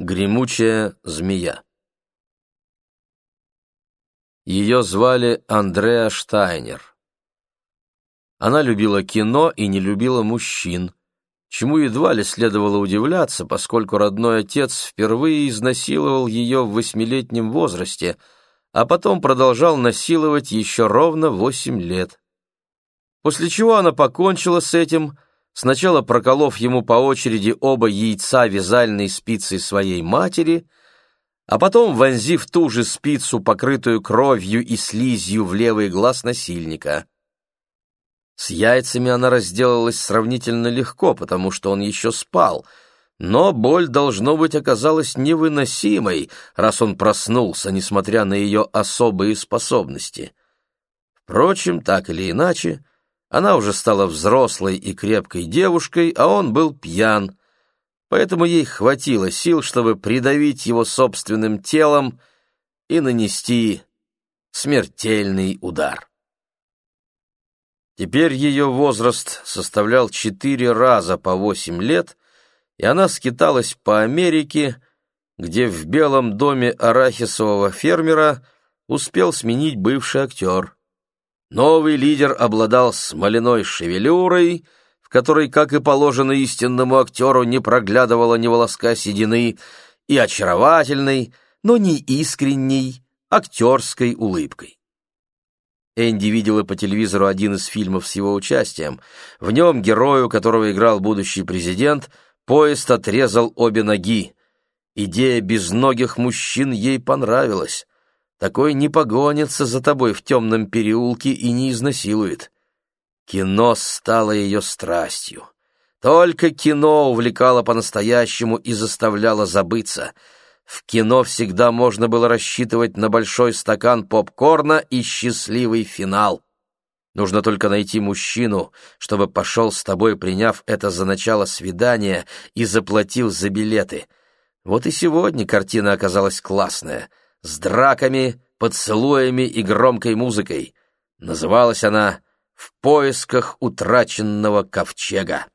Гремучая змея. Ее звали Андреа Штайнер. Она любила кино и не любила мужчин, чему едва ли следовало удивляться, поскольку родной отец впервые изнасиловал ее в восьмилетнем возрасте, а потом продолжал насиловать еще ровно восемь лет. После чего она покончила с этим, сначала проколов ему по очереди оба яйца вязальной спицей своей матери, а потом вонзив ту же спицу, покрытую кровью и слизью, в левый глаз насильника. С яйцами она разделалась сравнительно легко, потому что он еще спал, но боль, должно быть, оказалась невыносимой, раз он проснулся, несмотря на ее особые способности. Впрочем, так или иначе, она уже стала взрослой и крепкой девушкой, а он был пьян, поэтому ей хватило сил, чтобы придавить его собственным телом и нанести смертельный удар. Теперь ее возраст составлял четыре раза по восемь лет, и она скиталась по Америке, где в белом доме арахисового фермера успел сменить бывший актер. Новый лидер обладал смоляной шевелюрой, в которой, как и положено истинному актеру, не проглядывало ни волоска седины, и очаровательной, но не искренней, актерской улыбкой. Энди видела по телевизору один из фильмов с его участием. В нем герою, которого играл будущий президент, поезд отрезал обе ноги. Идея безногих мужчин ей понравилась. Такой не погонится за тобой в темном переулке и не изнасилует. Кино стало ее страстью. Только кино увлекало по-настоящему и заставляло забыться. В кино всегда можно было рассчитывать на большой стакан попкорна и счастливый финал. Нужно только найти мужчину, чтобы пошел с тобой, приняв это за начало свидания, и заплатил за билеты. Вот и сегодня картина оказалась классная — с драками, поцелуями и громкой музыкой. Называлась она «В поисках утраченного ковчега».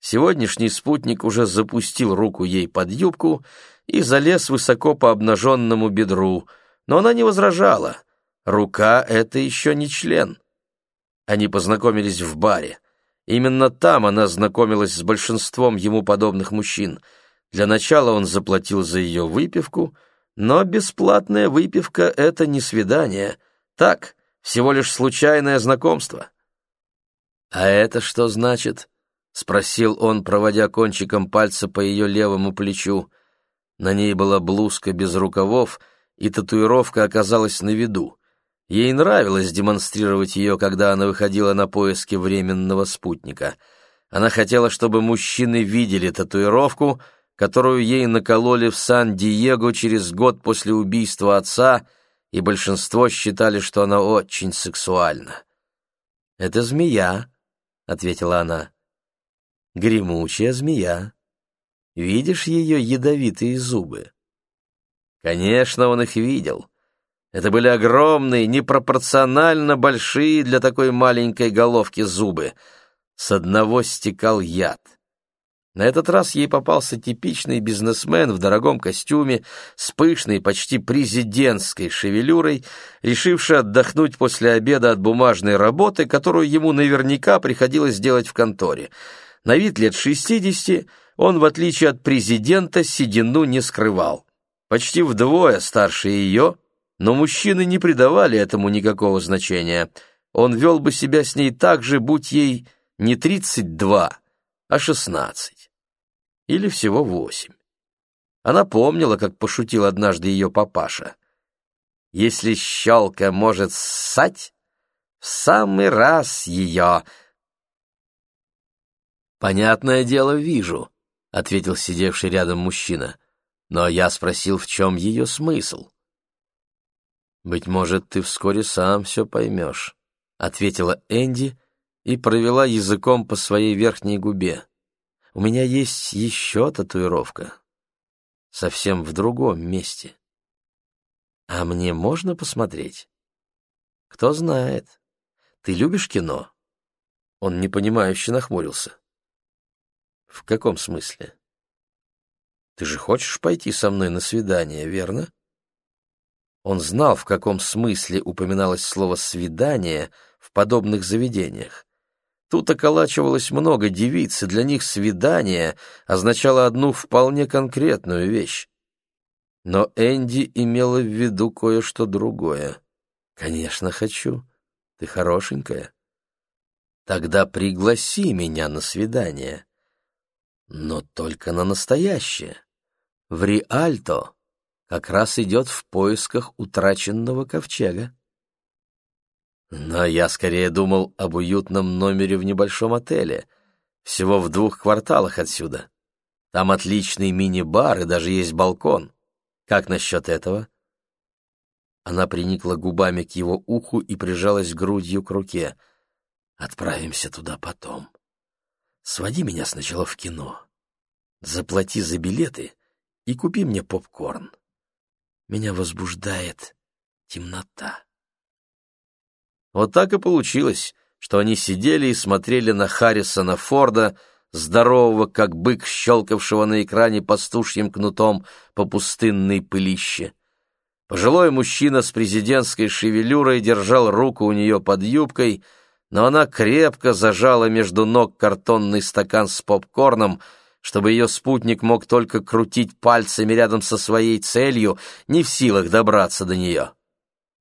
Сегодняшний спутник уже запустил руку ей под юбку и залез высоко по обнаженному бедру, но она не возражала. Рука — это еще не член. Они познакомились в баре. Именно там она знакомилась с большинством ему подобных мужчин. Для начала он заплатил за ее выпивку — но бесплатная выпивка — это не свидание. Так, всего лишь случайное знакомство. «А это что значит?» — спросил он, проводя кончиком пальца по ее левому плечу. На ней была блузка без рукавов, и татуировка оказалась на виду. Ей нравилось демонстрировать ее, когда она выходила на поиски временного спутника. Она хотела, чтобы мужчины видели татуировку — которую ей накололи в Сан-Диего через год после убийства отца, и большинство считали, что она очень сексуальна. «Это змея», — ответила она. «Гремучая змея. Видишь ее ядовитые зубы?» Конечно, он их видел. Это были огромные, непропорционально большие для такой маленькой головки зубы. С одного стекал яд. На этот раз ей попался типичный бизнесмен в дорогом костюме с пышной, почти президентской шевелюрой, решивший отдохнуть после обеда от бумажной работы, которую ему наверняка приходилось делать в конторе. На вид лет шестидесяти он, в отличие от президента, седину не скрывал. Почти вдвое старше ее, но мужчины не придавали этому никакого значения. Он вел бы себя с ней так же, будь ей не тридцать два, а шестнадцать или всего восемь. Она помнила, как пошутил однажды ее папаша. «Если щелка может ссать, в самый раз ее...» «Понятное дело, вижу», — ответил сидевший рядом мужчина. «Но я спросил, в чем ее смысл?» «Быть может, ты вскоре сам все поймешь», — ответила Энди и провела языком по своей верхней губе. У меня есть еще татуировка. Совсем в другом месте. А мне можно посмотреть? Кто знает. Ты любишь кино? Он непонимающе нахмурился. В каком смысле? Ты же хочешь пойти со мной на свидание, верно? Он знал, в каком смысле упоминалось слово «свидание» в подобных заведениях. Тут околачивалось много девиц, и для них свидание означало одну вполне конкретную вещь. Но Энди имела в виду кое-что другое. «Конечно, хочу. Ты хорошенькая. Тогда пригласи меня на свидание. Но только на настоящее. В Риальто как раз идет в поисках утраченного ковчега. Но я скорее думал об уютном номере в небольшом отеле, всего в двух кварталах отсюда. Там отличный мини-бар и даже есть балкон. Как насчет этого? Она приникла губами к его уху и прижалась грудью к руке. Отправимся туда потом. Своди меня сначала в кино. Заплати за билеты и купи мне попкорн. Меня возбуждает темнота. Вот так и получилось, что они сидели и смотрели на Харрисона Форда, здорового, как бык, щелкавшего на экране пастушьим кнутом по пустынной пылище. Пожилой мужчина с президентской шевелюрой держал руку у нее под юбкой, но она крепко зажала между ног картонный стакан с попкорном — чтобы ее спутник мог только крутить пальцами рядом со своей целью, не в силах добраться до нее.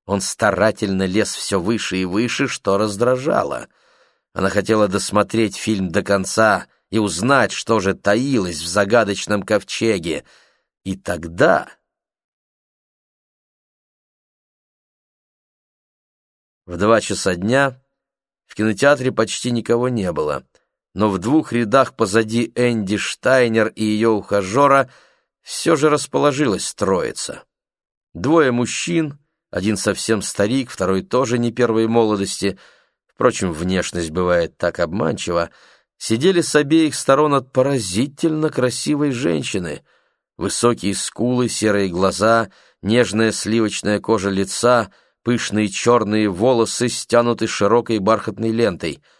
Он старательно лез все выше и выше, что раздражало. Она хотела досмотреть фильм до конца и узнать, что же таилось в загадочном ковчеге. И тогда... В два часа дня в кинотеатре почти никого не было — но в двух рядах позади Энди Штайнер и ее ухажера все же расположилась троица. Двое мужчин, один совсем старик, второй тоже не первой молодости, впрочем, внешность бывает так обманчива, сидели с обеих сторон от поразительно красивой женщины. Высокие скулы, серые глаза, нежная сливочная кожа лица, пышные черные волосы стянуты широкой бархатной лентой —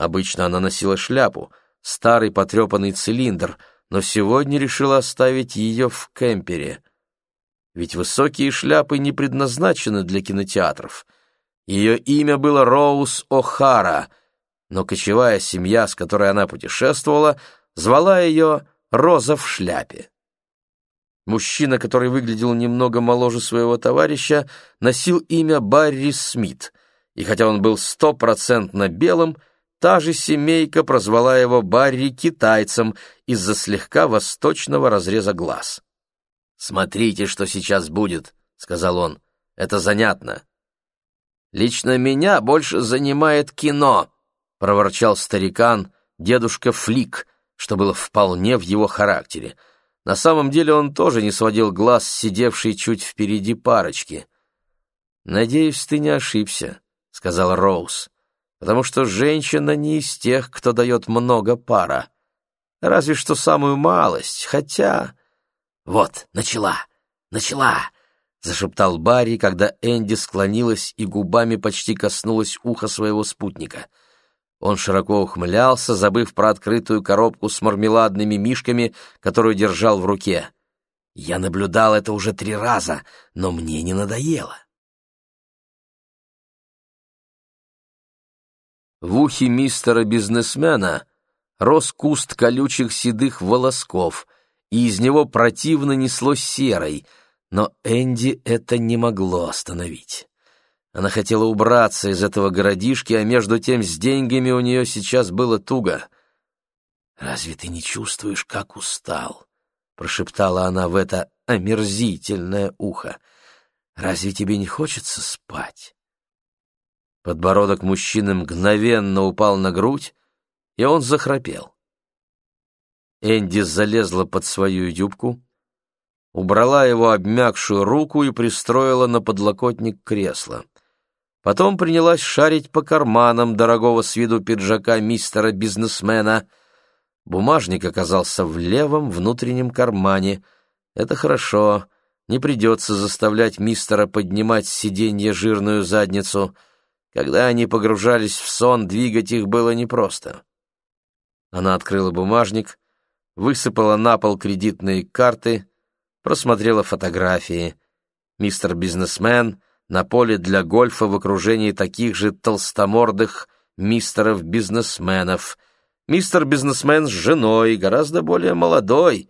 Обычно она носила шляпу, старый потрепанный цилиндр, но сегодня решила оставить ее в кемпере. Ведь высокие шляпы не предназначены для кинотеатров. Ее имя было Роуз О'Хара, но кочевая семья, с которой она путешествовала, звала ее Роза в шляпе. Мужчина, который выглядел немного моложе своего товарища, носил имя Барри Смит, и хотя он был стопроцентно белым, Та же семейка прозвала его Барри китайцем из-за слегка восточного разреза глаз. «Смотрите, что сейчас будет», — сказал он. «Это занятно». «Лично меня больше занимает кино», — проворчал старикан, дедушка Флик, что было вполне в его характере. На самом деле он тоже не сводил глаз сидевшей чуть впереди парочки. «Надеюсь, ты не ошибся», — сказал Роуз потому что женщина не из тех, кто дает много пара. Разве что самую малость, хотя... Вот, начала, начала, — зашептал Барри, когда Энди склонилась и губами почти коснулась уха своего спутника. Он широко ухмылялся, забыв про открытую коробку с мармеладными мишками, которую держал в руке. Я наблюдал это уже три раза, но мне не надоело. В ухе мистера-бизнесмена рос куст колючих седых волосков, и из него противно несло серой, но Энди это не могло остановить. Она хотела убраться из этого городишки, а между тем с деньгами у нее сейчас было туго. «Разве ты не чувствуешь, как устал?» — прошептала она в это омерзительное ухо. «Разве тебе не хочется спать?» Подбородок мужчины мгновенно упал на грудь, и он захрапел. Энди залезла под свою юбку, убрала его обмякшую руку и пристроила на подлокотник кресла. Потом принялась шарить по карманам дорогого с виду пиджака мистера-бизнесмена. Бумажник оказался в левом внутреннем кармане. Это хорошо, не придется заставлять мистера поднимать с сиденья жирную задницу — когда они погружались в сон, двигать их было непросто. Она открыла бумажник, высыпала на пол кредитные карты, просмотрела фотографии. Мистер бизнесмен на поле для гольфа в окружении таких же толстомордых мистеров-бизнесменов. Мистер бизнесмен с женой, гораздо более молодой.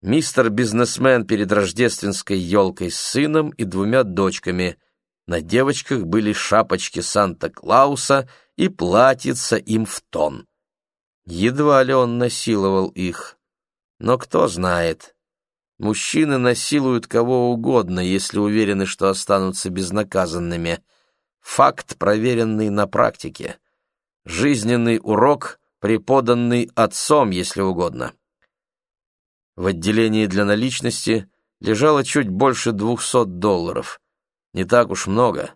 Мистер бизнесмен перед рождественской елкой с сыном и двумя дочками. На девочках были шапочки Санта-Клауса и платьица им в тон. Едва ли он насиловал их. Но кто знает. Мужчины насилуют кого угодно, если уверены, что останутся безнаказанными. Факт, проверенный на практике. Жизненный урок, преподанный отцом, если угодно. В отделении для наличности лежало чуть больше двухсот долларов. Не так уж много.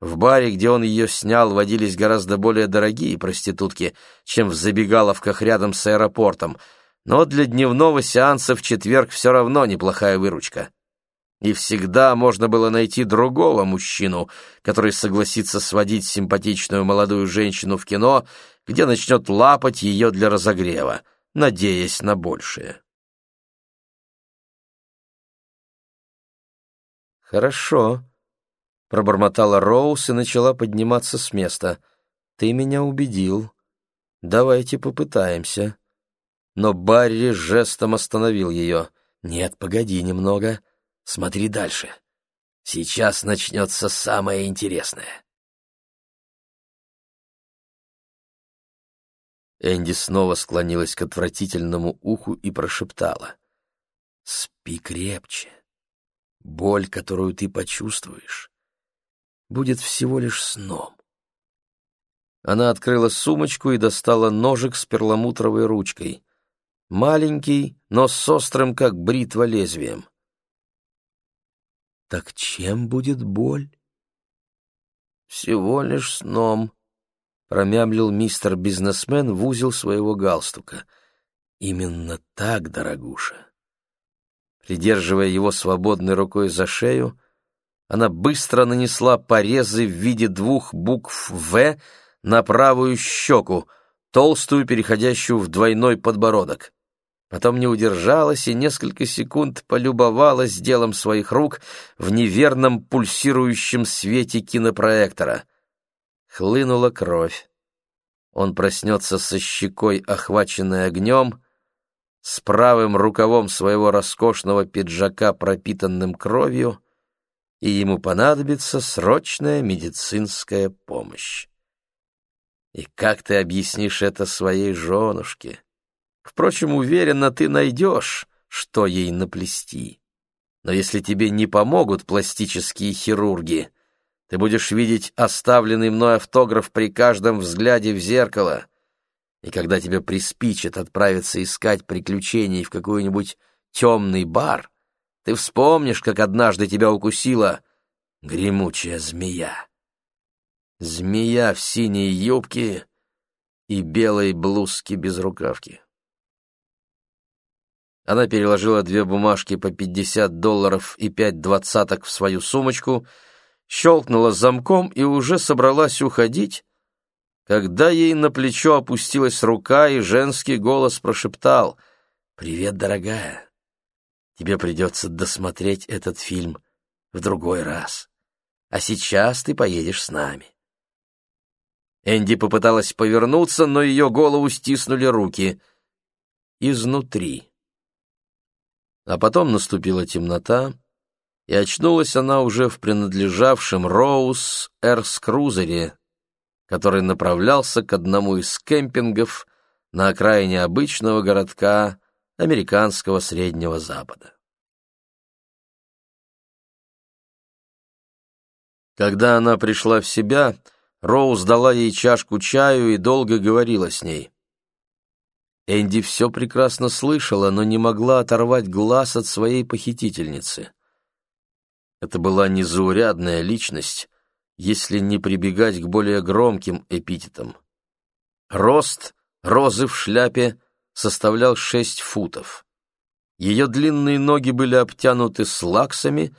В баре, где он ее снял, водились гораздо более дорогие проститутки, чем в забегаловках рядом с аэропортом, но для дневного сеанса в четверг все равно неплохая выручка. И всегда можно было найти другого мужчину, который согласится сводить симпатичную молодую женщину в кино, где начнет лапать ее для разогрева, надеясь на большее. «Хорошо», Пробормотала Роуз и начала подниматься с места. «Ты меня убедил. Давайте попытаемся». Но Барри жестом остановил ее. «Нет, погоди немного. Смотри дальше. Сейчас начнется самое интересное». Энди снова склонилась к отвратительному уху и прошептала. «Спи крепче. Боль, которую ты почувствуешь, будет всего лишь сном. Она открыла сумочку и достала ножик с перламутровой ручкой. Маленький, но с острым, как бритва, лезвием. «Так чем будет боль?» «Всего лишь сном», — промямлил мистер бизнесмен в узел своего галстука. «Именно так, дорогуша». Придерживая его свободной рукой за шею, она быстро нанесла порезы в виде двух букв «В» на правую щеку, толстую, переходящую в двойной подбородок. Потом не удержалась и несколько секунд полюбовалась делом своих рук в неверном пульсирующем свете кинопроектора. Хлынула кровь. Он проснется со щекой, охваченной огнем, с правым рукавом своего роскошного пиджака, пропитанным кровью, и ему понадобится срочная медицинская помощь. И как ты объяснишь это своей женушке? Впрочем, уверенно, ты найдешь, что ей наплести. Но если тебе не помогут пластические хирурги, ты будешь видеть оставленный мной автограф при каждом взгляде в зеркало, и когда тебе приспичит отправиться искать приключений в какой-нибудь темный бар, ты вспомнишь, как однажды тебя укусила гремучая змея. Змея в синей юбке и белой блузке без рукавки. Она переложила две бумажки по пятьдесят долларов и пять двадцаток в свою сумочку, щелкнула замком и уже собралась уходить, когда ей на плечо опустилась рука, и женский голос прошептал «Привет, дорогая». Тебе придется досмотреть этот фильм в другой раз. А сейчас ты поедешь с нами. Энди попыталась повернуться, но ее голову стиснули руки. Изнутри. А потом наступила темнота, и очнулась она уже в принадлежавшем Роуз Эрскрузере, который направлялся к одному из кемпингов на окраине обычного городка американского Среднего Запада. Когда она пришла в себя, Роуз дала ей чашку чаю и долго говорила с ней. Энди все прекрасно слышала, но не могла оторвать глаз от своей похитительницы. Это была незаурядная личность, если не прибегать к более громким эпитетам. Рост розы в шляпе составлял шесть футов. Ее длинные ноги были обтянуты слаксами,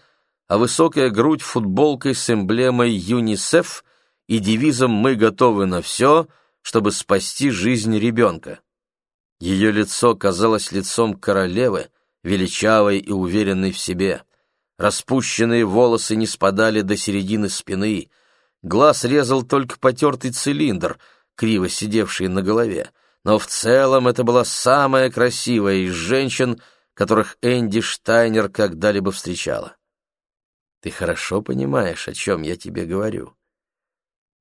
а высокая грудь футболкой с эмблемой ЮНИСЕФ и девизом «Мы готовы на все», чтобы спасти жизнь ребенка. Ее лицо казалось лицом королевы, величавой и уверенной в себе. Распущенные волосы не спадали до середины спины, глаз резал только потертый цилиндр, криво сидевший на голове. Но в целом это была самая красивая из женщин, которых Энди Штайнер когда-либо встречала. Ты хорошо понимаешь, о чем я тебе говорю.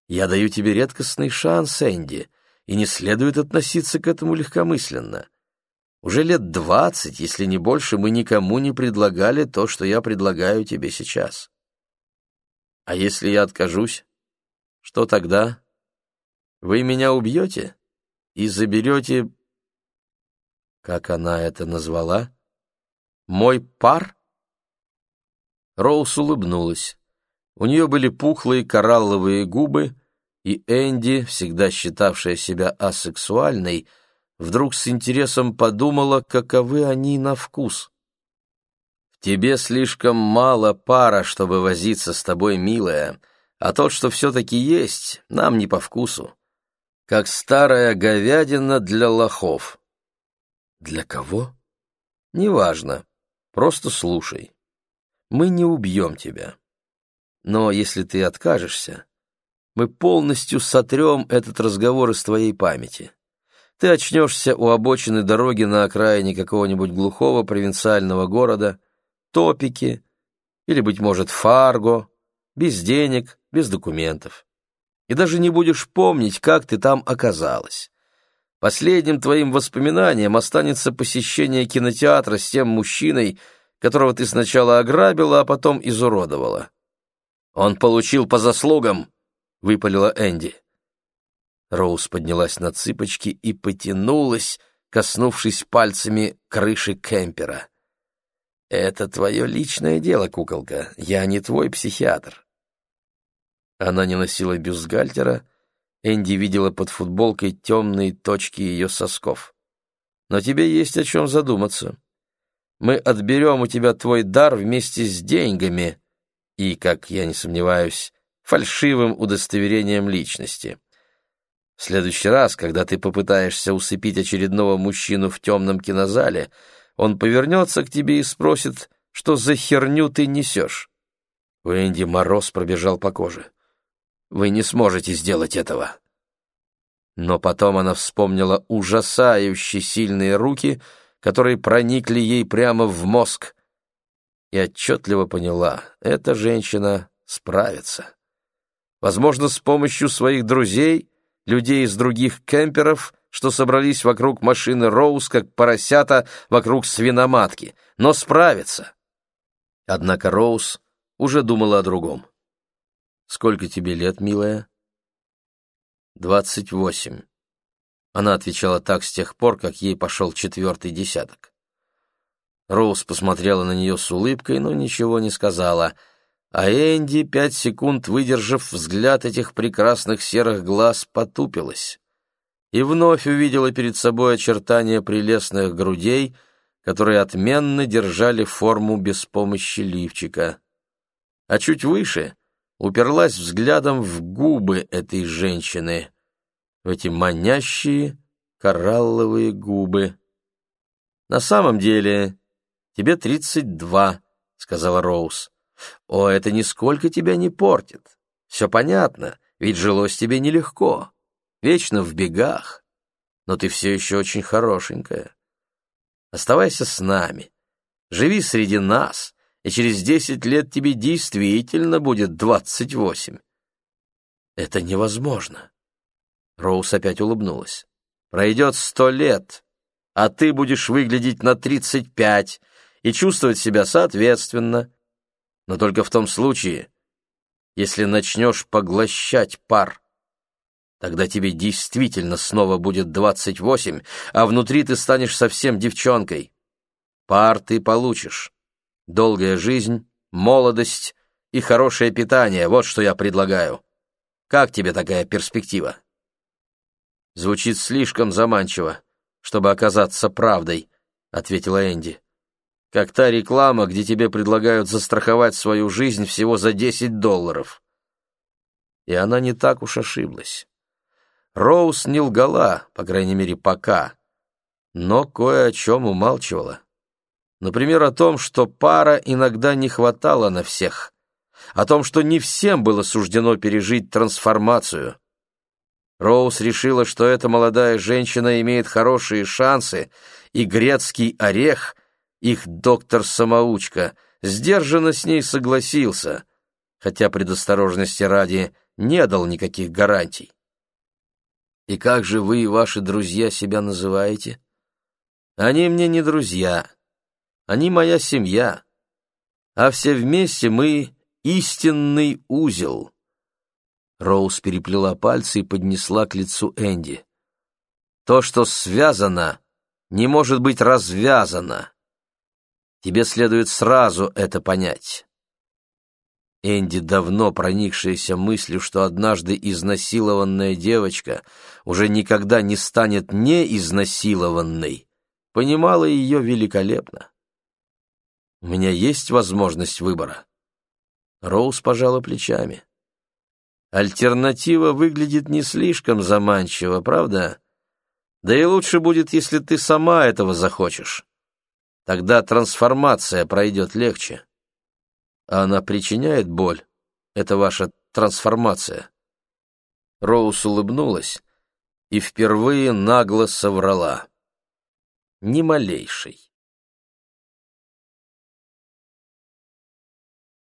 Я даю тебе редкостный шанс, Энди, и не следует относиться к этому легкомысленно. Уже лет двадцать, если не больше, мы никому не предлагали то, что я предлагаю тебе сейчас. А если я откажусь, что тогда? Вы меня убьете и заберете... Как она это назвала? Мой пар? Роуз улыбнулась. У нее были пухлые коралловые губы, и Энди, всегда считавшая себя асексуальной, вдруг с интересом подумала, каковы они на вкус. «В тебе слишком мало пара, чтобы возиться с тобой, милая, а тот, что все-таки есть, нам не по вкусу. Как старая говядина для лохов». «Для кого?» «Неважно, просто слушай. Мы не убьем тебя. Но если ты откажешься, мы полностью сотрем этот разговор из твоей памяти. Ты очнешься у обочины дороги на окраине какого-нибудь глухого провинциального города, топики или, быть может, Фарго, без денег, без документов. И даже не будешь помнить, как ты там оказалась. Последним твоим воспоминанием останется посещение кинотеатра с тем мужчиной, которого ты сначала ограбила, а потом изуродовала. Он получил по заслугам, — выпалила Энди. Роуз поднялась на цыпочки и потянулась, коснувшись пальцами крыши кемпера. «Это твое личное дело, куколка, я не твой психиатр». Она не носила бюстгальтера, Энди видела под футболкой темные точки ее сосков. «Но тебе есть о чем задуматься. Мы отберем у тебя твой дар вместе с деньгами и, как я не сомневаюсь, фальшивым удостоверением личности». В следующий раз, когда ты попытаешься усыпить очередного мужчину в темном кинозале, он повернется к тебе и спросит, что за херню ты несешь. У Энди мороз пробежал по коже. Вы не сможете сделать этого. Но потом она вспомнила ужасающе сильные руки, которые проникли ей прямо в мозг, и отчетливо поняла, эта женщина справится. Возможно, с помощью своих друзей — людей из других кемперов, что собрались вокруг машины Роуз, как поросята вокруг свиноматки, но справится. Однако Роуз уже думала о другом. «Сколько тебе лет, милая?» «Двадцать восемь». Она отвечала так с тех пор, как ей пошел четвертый десяток. Роуз посмотрела на нее с улыбкой, но ничего не сказала — а Энди, пять секунд выдержав взгляд этих прекрасных серых глаз, потупилась и вновь увидела перед собой очертания прелестных грудей, которые отменно держали форму без помощи лифчика. А чуть выше уперлась взглядом в губы этой женщины, в эти манящие коралловые губы. «На самом деле тебе тридцать два», — сказала Роуз. О, это нисколько тебя не портит. Все понятно, ведь жилось тебе нелегко. Вечно в бегах. Но ты все еще очень хорошенькая. Оставайся с нами. Живи среди нас, и через десять лет тебе действительно будет двадцать восемь. Это невозможно. Роуз опять улыбнулась. Пройдет сто лет, а ты будешь выглядеть на тридцать пять и чувствовать себя соответственно, но только в том случае, если начнешь поглощать пар. Тогда тебе действительно снова будет двадцать восемь, а внутри ты станешь совсем девчонкой. Пар ты получишь. Долгая жизнь, молодость и хорошее питание — вот что я предлагаю. Как тебе такая перспектива? Звучит слишком заманчиво, чтобы оказаться правдой, — ответила Энди как та реклама, где тебе предлагают застраховать свою жизнь всего за 10 долларов. И она не так уж ошиблась. Роуз не лгала, по крайней мере, пока. но кое о чем умалчивала. Например, о том, что пара иногда не хватало на всех, о том, что не всем было суждено пережить трансформацию. Роуз решила, что эта молодая женщина имеет хорошие шансы, и грецкий орех, их доктор-самоучка, сдержанно с ней согласился, хотя предосторожности ради не дал никаких гарантий. «И как же вы и ваши друзья себя называете?» «Они мне не друзья, они моя семья, а все вместе мы истинный узел». Роуз переплела пальцы и поднесла к лицу Энди. «То, что связано, не может быть развязано. Тебе следует сразу это понять». Энди, давно проникшаяся мыслью, что однажды изнасилованная девочка уже никогда не станет неизнасилованной, понимала ее великолепно. «У меня есть возможность выбора». Роуз пожала плечами. «Альтернатива выглядит не слишком заманчиво, правда? Да и лучше будет, если ты сама этого захочешь. Тогда трансформация пройдет легче». А она причиняет боль? Это ваша трансформация?» Роуз улыбнулась и впервые нагло соврала. «Ни малейшей».